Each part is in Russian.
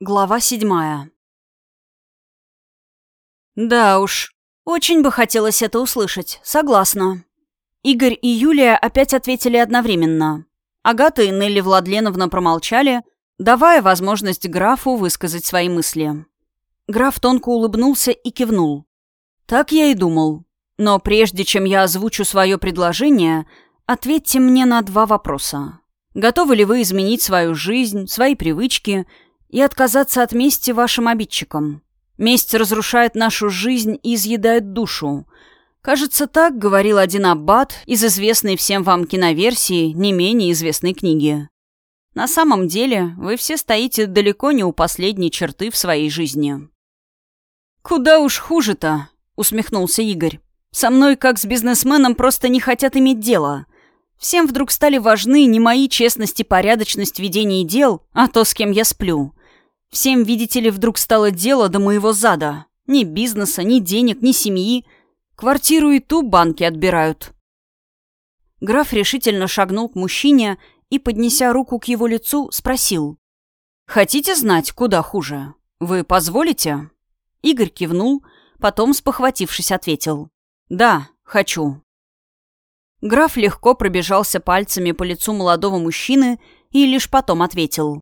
Глава седьмая. Да уж, очень бы хотелось это услышать, согласна. Игорь и Юлия опять ответили одновременно. Агата и Нелли Владленовна промолчали, давая возможность графу высказать свои мысли. Граф тонко улыбнулся и кивнул. Так я и думал. Но прежде чем я озвучу свое предложение, ответьте мне на два вопроса. Готовы ли вы изменить свою жизнь, свои привычки – и отказаться от мести вашим обидчикам. Месть разрушает нашу жизнь и изъедает душу. Кажется, так говорил один аббат из известной всем вам киноверсии не менее известной книги. На самом деле, вы все стоите далеко не у последней черты в своей жизни. «Куда уж хуже-то», — усмехнулся Игорь. «Со мной, как с бизнесменом, просто не хотят иметь дело. Всем вдруг стали важны не мои честность и порядочность ведения дел, а то, с кем я сплю. Всем, видите ли, вдруг стало дело до моего зада. Ни бизнеса, ни денег, ни семьи. Квартиру и ту банки отбирают. Граф решительно шагнул к мужчине и, поднеся руку к его лицу, спросил. «Хотите знать, куда хуже? Вы позволите?» Игорь кивнул, потом, спохватившись, ответил. «Да, хочу». Граф легко пробежался пальцами по лицу молодого мужчины и лишь потом ответил.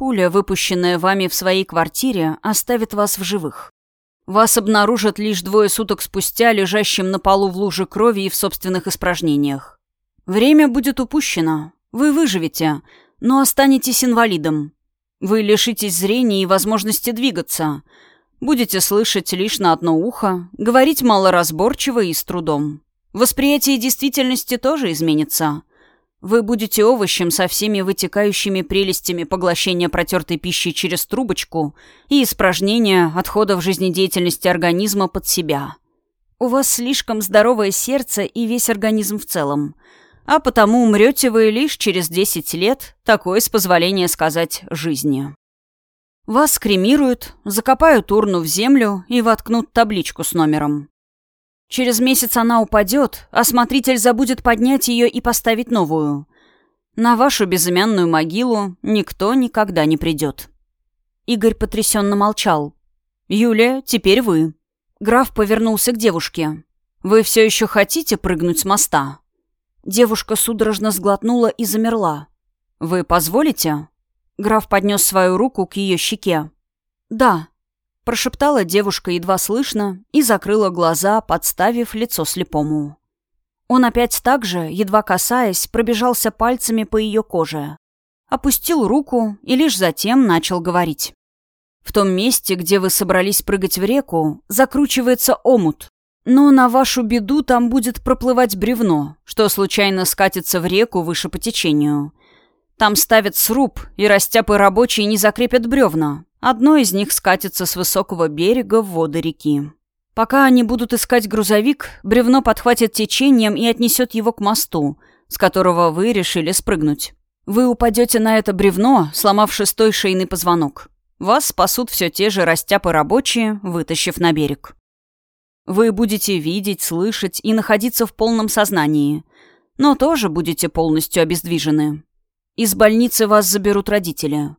Пуля, выпущенная вами в своей квартире, оставит вас в живых. Вас обнаружат лишь двое суток спустя, лежащим на полу в луже крови и в собственных испражнениях. Время будет упущено. Вы выживете, но останетесь инвалидом. Вы лишитесь зрения и возможности двигаться. Будете слышать лишь на одно ухо, говорить малоразборчиво и с трудом. Восприятие действительности тоже изменится. Вы будете овощем со всеми вытекающими прелестями поглощения протертой пищи через трубочку и испражнения отходов жизнедеятельности организма под себя. У вас слишком здоровое сердце и весь организм в целом. А потому умрете вы лишь через 10 лет, такой, с позволения сказать, жизни. Вас кремируют, закопают урну в землю и воткнут табличку с номером. Через месяц она упадет, а смотритель забудет поднять ее и поставить новую. На вашу безымянную могилу никто никогда не придет. Игорь потрясенно молчал. «Юлия, теперь вы». Граф повернулся к девушке. «Вы все еще хотите прыгнуть с моста?» Девушка судорожно сглотнула и замерла. «Вы позволите?» Граф поднес свою руку к ее щеке. «Да», Прошептала девушка едва слышно и закрыла глаза, подставив лицо слепому. Он опять так же, едва касаясь, пробежался пальцами по ее коже. Опустил руку и лишь затем начал говорить. «В том месте, где вы собрались прыгать в реку, закручивается омут. Но на вашу беду там будет проплывать бревно, что случайно скатится в реку выше по течению. Там ставят сруб, и растяпы рабочие не закрепят бревна, Одно из них скатится с высокого берега в воды реки. Пока они будут искать грузовик, бревно подхватит течением и отнесет его к мосту, с которого вы решили спрыгнуть. Вы упадете на это бревно, сломав шестой шейный позвонок. Вас спасут все те же растяпы рабочие, вытащив на берег. Вы будете видеть, слышать и находиться в полном сознании, но тоже будете полностью обездвижены. Из больницы вас заберут родители.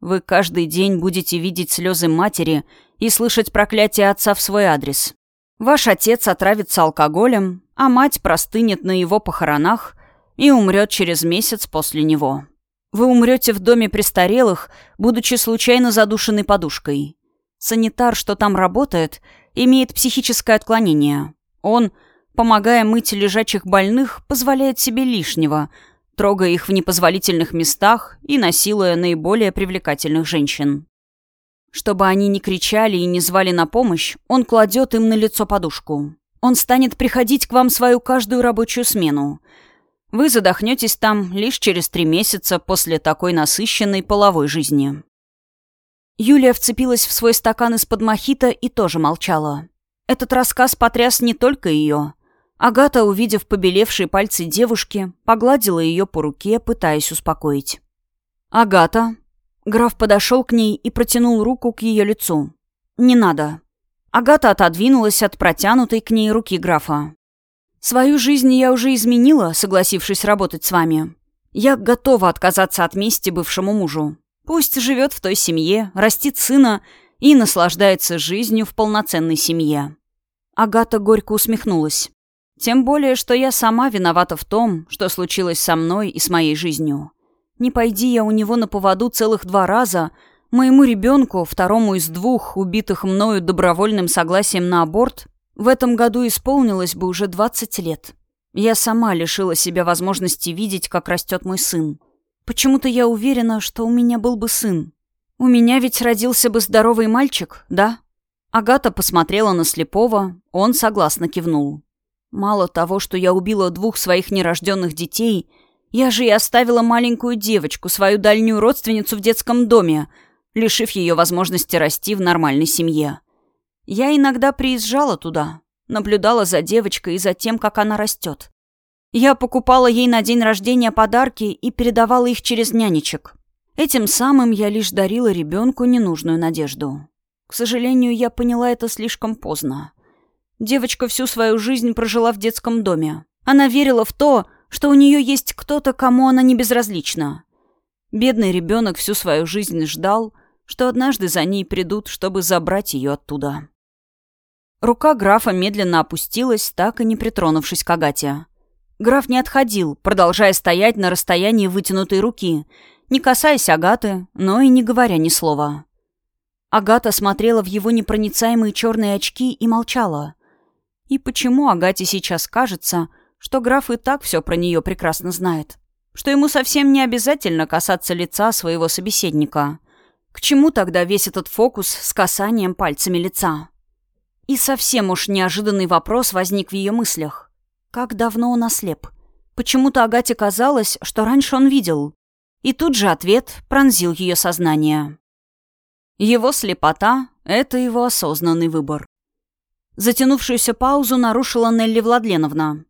Вы каждый день будете видеть слезы матери и слышать проклятие отца в свой адрес. Ваш отец отравится алкоголем, а мать простынет на его похоронах и умрет через месяц после него. Вы умрете в доме престарелых, будучи случайно задушенной подушкой. Санитар, что там работает, имеет психическое отклонение. Он, помогая мыть лежачих больных, позволяет себе лишнего – трогая их в непозволительных местах и насилуя наиболее привлекательных женщин. Чтобы они не кричали и не звали на помощь, он кладет им на лицо подушку. Он станет приходить к вам свою каждую рабочую смену. Вы задохнетесь там лишь через три месяца после такой насыщенной половой жизни. Юлия вцепилась в свой стакан из-под мохито и тоже молчала. Этот рассказ потряс не только ее. Агата, увидев побелевшие пальцы девушки, погладила ее по руке, пытаясь успокоить. «Агата». Граф подошел к ней и протянул руку к ее лицу. «Не надо». Агата отодвинулась от протянутой к ней руки графа. «Свою жизнь я уже изменила, согласившись работать с вами. Я готова отказаться от мести бывшему мужу. Пусть живет в той семье, растит сына и наслаждается жизнью в полноценной семье. Агата горько усмехнулась. Тем более, что я сама виновата в том, что случилось со мной и с моей жизнью. Не пойди я у него на поводу целых два раза, моему ребенку, второму из двух, убитых мною добровольным согласием на аборт, в этом году исполнилось бы уже 20 лет. Я сама лишила себя возможности видеть, как растет мой сын. Почему-то я уверена, что у меня был бы сын. У меня ведь родился бы здоровый мальчик, да? Агата посмотрела на слепого, он согласно кивнул. Мало того, что я убила двух своих нерожденных детей, я же и оставила маленькую девочку, свою дальнюю родственницу в детском доме, лишив ее возможности расти в нормальной семье. Я иногда приезжала туда, наблюдала за девочкой и за тем, как она растет. Я покупала ей на день рождения подарки и передавала их через нянечек. Этим самым я лишь дарила ребенку ненужную надежду. К сожалению, я поняла это слишком поздно. Девочка всю свою жизнь прожила в детском доме. Она верила в то, что у нее есть кто-то, кому она не безразлична. Бедный ребенок всю свою жизнь ждал, что однажды за ней придут, чтобы забрать ее оттуда. Рука графа медленно опустилась, так и не притронувшись к Агате. Граф не отходил, продолжая стоять на расстоянии вытянутой руки, не касаясь Агаты, но и не говоря ни слова. Агата смотрела в его непроницаемые черные очки и молчала. И почему Агате сейчас кажется, что граф и так все про нее прекрасно знает? Что ему совсем не обязательно касаться лица своего собеседника? К чему тогда весь этот фокус с касанием пальцами лица? И совсем уж неожиданный вопрос возник в ее мыслях. Как давно он ослеп? Почему-то Агате казалось, что раньше он видел. И тут же ответ пронзил ее сознание. Его слепота — это его осознанный выбор. Затянувшуюся паузу нарушила Нелли Владленовна.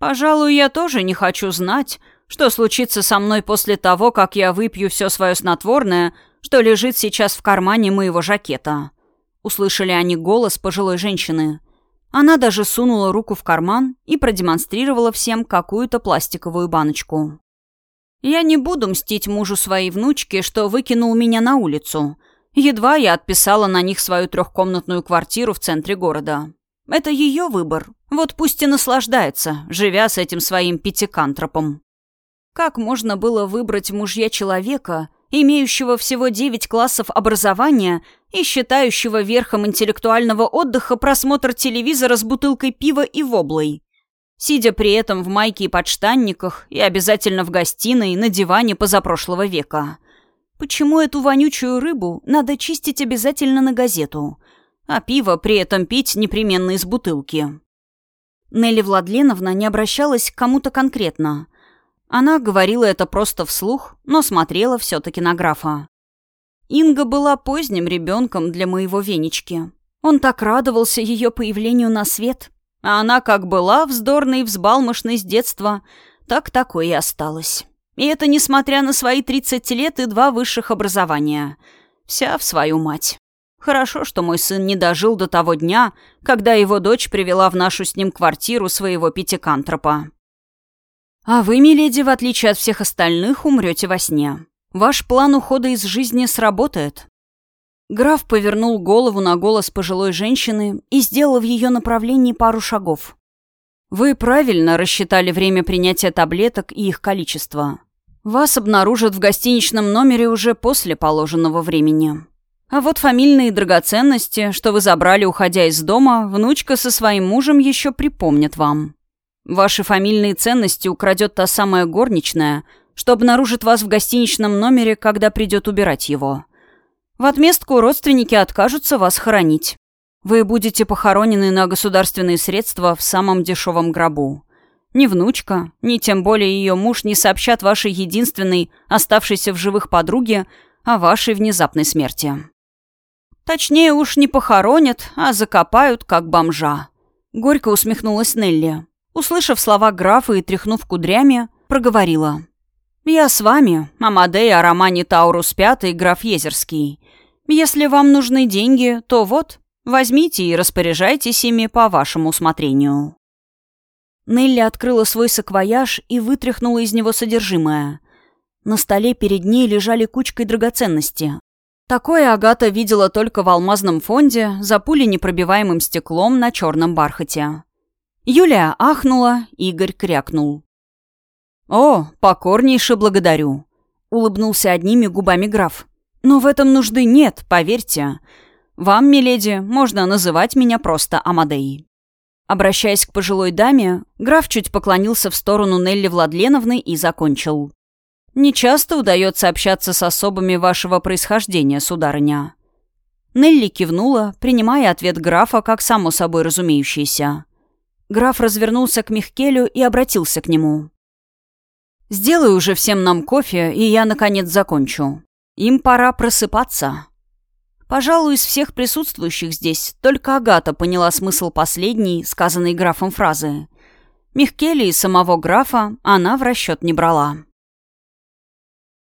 «Пожалуй, я тоже не хочу знать, что случится со мной после того, как я выпью все свое снотворное, что лежит сейчас в кармане моего жакета». Услышали они голос пожилой женщины — она даже сунула руку в карман и продемонстрировала всем какую-то пластиковую баночку. «Я не буду мстить мужу своей внучки, что выкинул меня на улицу. Едва я отписала на них свою трехкомнатную квартиру в центре города. Это ее выбор. Вот пусть и наслаждается, живя с этим своим пятикантропом. Как можно было выбрать мужья человека, имеющего всего девять классов образования и считающего верхом интеллектуального отдыха просмотр телевизора с бутылкой пива и воблой, сидя при этом в майке и подштанниках и обязательно в гостиной на диване позапрошлого века. Почему эту вонючую рыбу надо чистить обязательно на газету, а пиво при этом пить непременно из бутылки? Нелли Владленовна не обращалась к кому-то конкретно – она говорила это просто вслух, но смотрела все-таки на графа. Инга была поздним ребенком для моего Венечки. Он так радовался ее появлению на свет. А она как была вздорной и взбалмошной с детства, так такой и осталась. И это несмотря на свои 30 лет и два высших образования. Вся в свою мать. Хорошо, что мой сын не дожил до того дня, когда его дочь привела в нашу с ним квартиру своего пятикантропа. А вы, миледи, в отличие от всех остальных, умрете во сне. Ваш план ухода из жизни сработает. Граф повернул голову на голос пожилой женщины и сделал в ее направлении пару шагов. Вы правильно рассчитали время принятия таблеток и их количество. Вас обнаружат в гостиничном номере уже после положенного времени. А вот фамильные драгоценности, что вы забрали, уходя из дома, внучка со своим мужем еще припомнит вам. Ваши фамильные ценности украдет та самая горничная, что обнаружит вас в гостиничном номере, когда придет убирать его. В отместку родственники откажутся вас хоронить. Вы будете похоронены на государственные средства в самом дешевом гробу. Ни внучка, ни тем более ее муж не сообщат вашей единственной, оставшейся в живых подруге, о вашей внезапной смерти. Точнее уж не похоронят, а закопают, как бомжа. Горько усмехнулась Нелли. Услышав слова графа и тряхнув кудрями, проговорила. «Я с вами, Амадей о романе Таурус Пятый, граф Езерский. Если вам нужны деньги, то вот, возьмите и распоряжайтесь ими по вашему усмотрению». Нелли открыла свой саквояж и вытряхнула из него содержимое. На столе перед ней лежали кучкой драгоценности. Такое Агата видела только в алмазном фонде за пуленепробиваемым стеклом на черном бархате. Юлия ахнула, Игорь крякнул. «О, покорнейше благодарю», — улыбнулся одними губами граф. «Но в этом нужды нет, поверьте. Вам, миледи, можно называть меня просто Амадеей». Обращаясь к пожилой даме, граф чуть поклонился в сторону Нелли Владленовны и закончил. «Не часто удается общаться с особами вашего происхождения, сударыня». Нелли кивнула, принимая ответ графа как само собой разумеющийся. Граф развернулся к Михкелю и обратился к нему. «Сделай уже всем нам кофе, и я, наконец, закончу. Им пора просыпаться». Пожалуй, из всех присутствующих здесь только Агата поняла смысл последней, сказанной графом фразы. Михкели и самого графа она в расчет не брала.